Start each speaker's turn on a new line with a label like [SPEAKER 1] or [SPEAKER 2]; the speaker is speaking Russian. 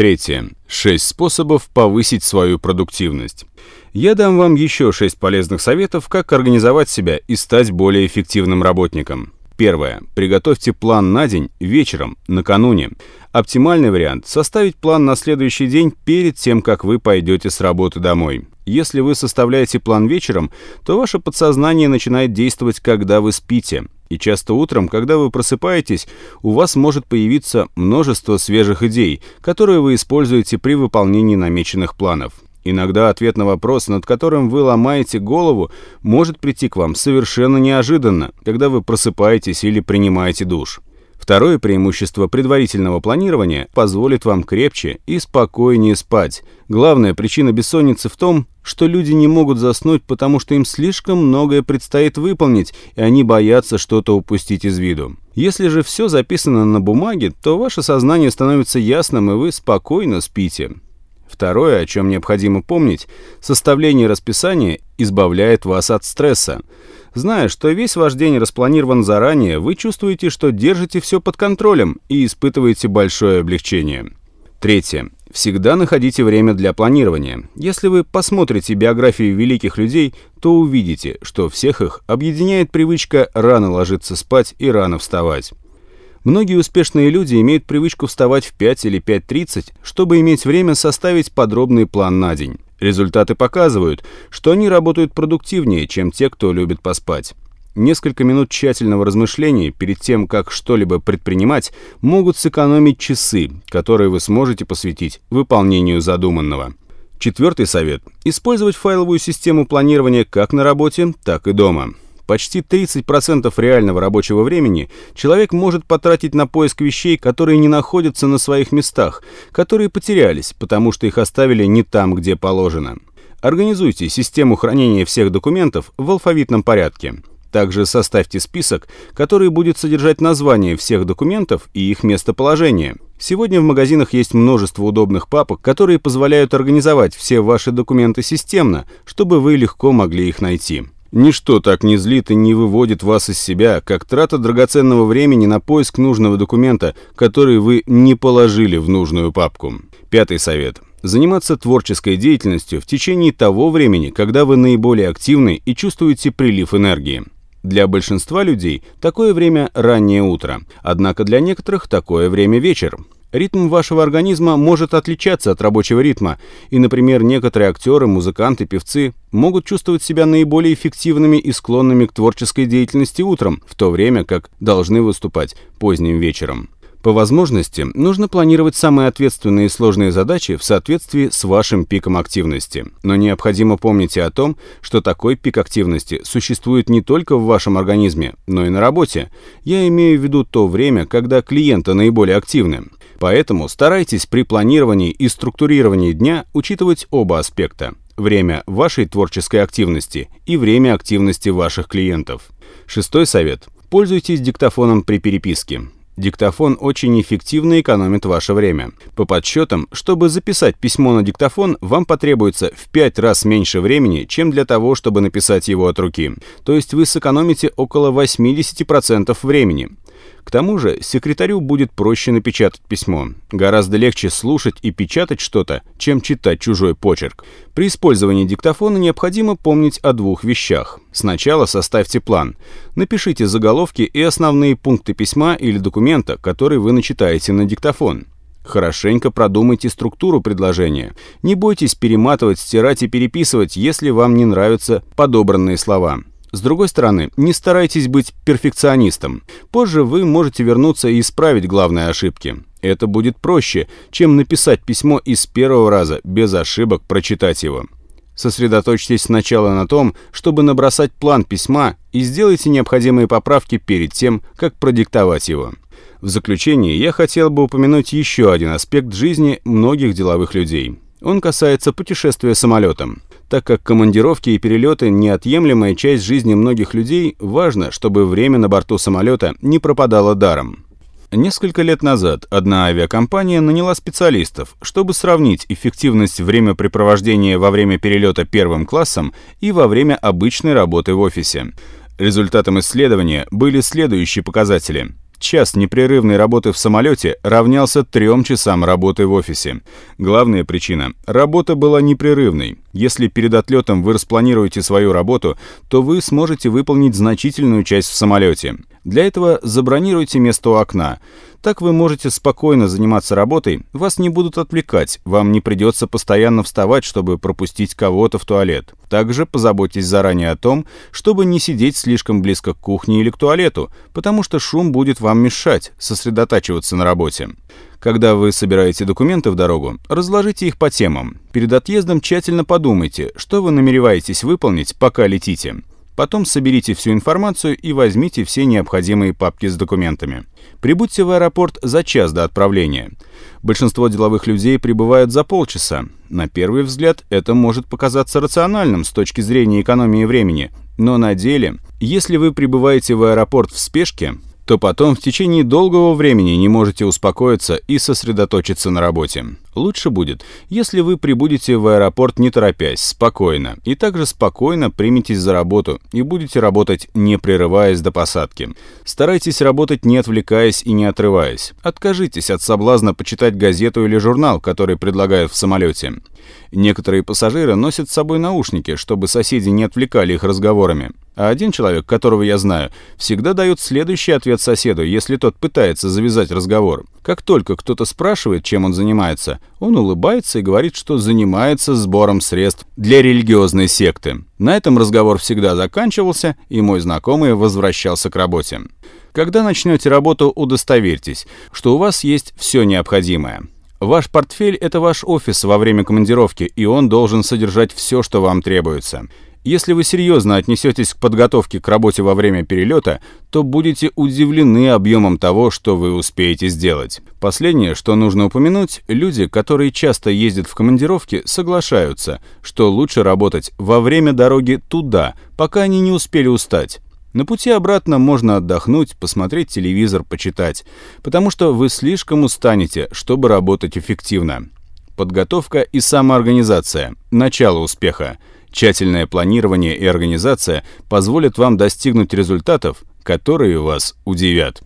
[SPEAKER 1] Третье. Шесть способов повысить свою продуктивность. Я дам вам еще шесть полезных советов, как организовать себя и стать более эффективным работником. Первое. Приготовьте план на день вечером, накануне. Оптимальный вариант – составить план на следующий день перед тем, как вы пойдете с работы домой. Если вы составляете план вечером, то ваше подсознание начинает действовать, когда вы спите. И часто утром, когда вы просыпаетесь, у вас может появиться множество свежих идей, которые вы используете при выполнении намеченных планов. Иногда ответ на вопрос, над которым вы ломаете голову, может прийти к вам совершенно неожиданно, когда вы просыпаетесь или принимаете душ. Второе преимущество предварительного планирования позволит вам крепче и спокойнее спать. Главная причина бессонницы в том, что люди не могут заснуть, потому что им слишком многое предстоит выполнить, и они боятся что-то упустить из виду. Если же все записано на бумаге, то ваше сознание становится ясным, и вы спокойно спите. Второе, о чем необходимо помнить, составление расписания избавляет вас от стресса. Зная, что весь ваш день распланирован заранее, вы чувствуете, что держите все под контролем и испытываете большое облегчение. Третье. Всегда находите время для планирования. Если вы посмотрите биографии великих людей, то увидите, что всех их объединяет привычка рано ложиться спать и рано вставать. Многие успешные люди имеют привычку вставать в 5 или 5.30, чтобы иметь время составить подробный план на день. Результаты показывают, что они работают продуктивнее, чем те, кто любит поспать. Несколько минут тщательного размышления перед тем, как что-либо предпринимать, могут сэкономить часы, которые вы сможете посвятить выполнению задуманного. Четвертый совет – использовать файловую систему планирования как на работе, так и дома. Почти 30% реального рабочего времени человек может потратить на поиск вещей, которые не находятся на своих местах, которые потерялись, потому что их оставили не там, где положено. Организуйте систему хранения всех документов в алфавитном порядке. Также составьте список, который будет содержать названия всех документов и их местоположение. Сегодня в магазинах есть множество удобных папок, которые позволяют организовать все ваши документы системно, чтобы вы легко могли их найти. Ничто так не злит и не выводит вас из себя, как трата драгоценного времени на поиск нужного документа, который вы не положили в нужную папку. Пятый совет. Заниматься творческой деятельностью в течение того времени, когда вы наиболее активны и чувствуете прилив энергии. Для большинства людей такое время раннее утро, однако для некоторых такое время вечер. Ритм вашего организма может отличаться от рабочего ритма, и, например, некоторые актеры, музыканты, певцы могут чувствовать себя наиболее эффективными и склонными к творческой деятельности утром, в то время как должны выступать поздним вечером. По возможности, нужно планировать самые ответственные и сложные задачи в соответствии с вашим пиком активности. Но необходимо помнить и о том, что такой пик активности существует не только в вашем организме, но и на работе. Я имею в виду то время, когда клиенты наиболее активны. Поэтому старайтесь при планировании и структурировании дня учитывать оба аспекта – время вашей творческой активности и время активности ваших клиентов. Шестой совет. Пользуйтесь диктофоном при переписке. Диктофон очень эффективно экономит ваше время. По подсчетам, чтобы записать письмо на диктофон, вам потребуется в 5 раз меньше времени, чем для того, чтобы написать его от руки. То есть вы сэкономите около 80% времени. К тому же секретарю будет проще напечатать письмо. Гораздо легче слушать и печатать что-то, чем читать чужой почерк. При использовании диктофона необходимо помнить о двух вещах. Сначала составьте план. Напишите заголовки и основные пункты письма или документа, который вы начитаете на диктофон. Хорошенько продумайте структуру предложения. Не бойтесь перематывать, стирать и переписывать, если вам не нравятся подобранные слова. С другой стороны, не старайтесь быть перфекционистом. Позже вы можете вернуться и исправить главные ошибки. Это будет проще, чем написать письмо из первого раза, без ошибок прочитать его. Сосредоточьтесь сначала на том, чтобы набросать план письма и сделайте необходимые поправки перед тем, как продиктовать его. В заключение я хотел бы упомянуть еще один аспект жизни многих деловых людей. Он касается путешествия самолетом. Так как командировки и перелеты – неотъемлемая часть жизни многих людей, важно, чтобы время на борту самолета не пропадало даром. Несколько лет назад одна авиакомпания наняла специалистов, чтобы сравнить эффективность времяпрепровождения во время перелета первым классом и во время обычной работы в офисе. Результатом исследования были следующие показатели. час непрерывной работы в самолете равнялся трем часам работы в офисе. Главная причина – работа была непрерывной. Если перед отлетом вы распланируете свою работу, то вы сможете выполнить значительную часть в самолете. Для этого забронируйте место у окна. Так вы можете спокойно заниматься работой, вас не будут отвлекать, вам не придется постоянно вставать, чтобы пропустить кого-то в туалет. Также позаботьтесь заранее о том, чтобы не сидеть слишком близко к кухне или к туалету, потому что шум будет вам мешать сосредотачиваться на работе. Когда вы собираете документы в дорогу, разложите их по темам. Перед отъездом тщательно подумайте, что вы намереваетесь выполнить, пока летите. Потом соберите всю информацию и возьмите все необходимые папки с документами. Прибудьте в аэропорт за час до отправления. Большинство деловых людей прибывают за полчаса. На первый взгляд это может показаться рациональным с точки зрения экономии времени, но на деле, если вы прибываете в аэропорт в спешке, то потом в течение долгого времени не можете успокоиться и сосредоточиться на работе. Лучше будет, если вы прибудете в аэропорт не торопясь, спокойно, и также спокойно приметесь за работу и будете работать не прерываясь до посадки. Старайтесь работать не отвлекаясь и не отрываясь. Откажитесь от соблазна почитать газету или журнал, который предлагают в самолете. Некоторые пассажиры носят с собой наушники, чтобы соседи не отвлекали их разговорами. А один человек, которого я знаю, всегда дает следующий ответ соседу, если тот пытается завязать разговор. Как только кто-то спрашивает, чем он занимается, он улыбается и говорит, что занимается сбором средств для религиозной секты. На этом разговор всегда заканчивался, и мой знакомый возвращался к работе. Когда начнете работу, удостоверьтесь, что у вас есть все необходимое. Ваш портфель – это ваш офис во время командировки, и он должен содержать все, что вам требуется. Если вы серьезно отнесетесь к подготовке к работе во время перелета, то будете удивлены объемом того, что вы успеете сделать. Последнее, что нужно упомянуть, люди, которые часто ездят в командировки, соглашаются, что лучше работать во время дороги туда, пока они не успели устать. На пути обратно можно отдохнуть, посмотреть телевизор, почитать, потому что вы слишком устанете, чтобы работать эффективно. Подготовка и самоорганизация – начало успеха. Тщательное планирование и организация позволят вам достигнуть результатов, которые вас удивят.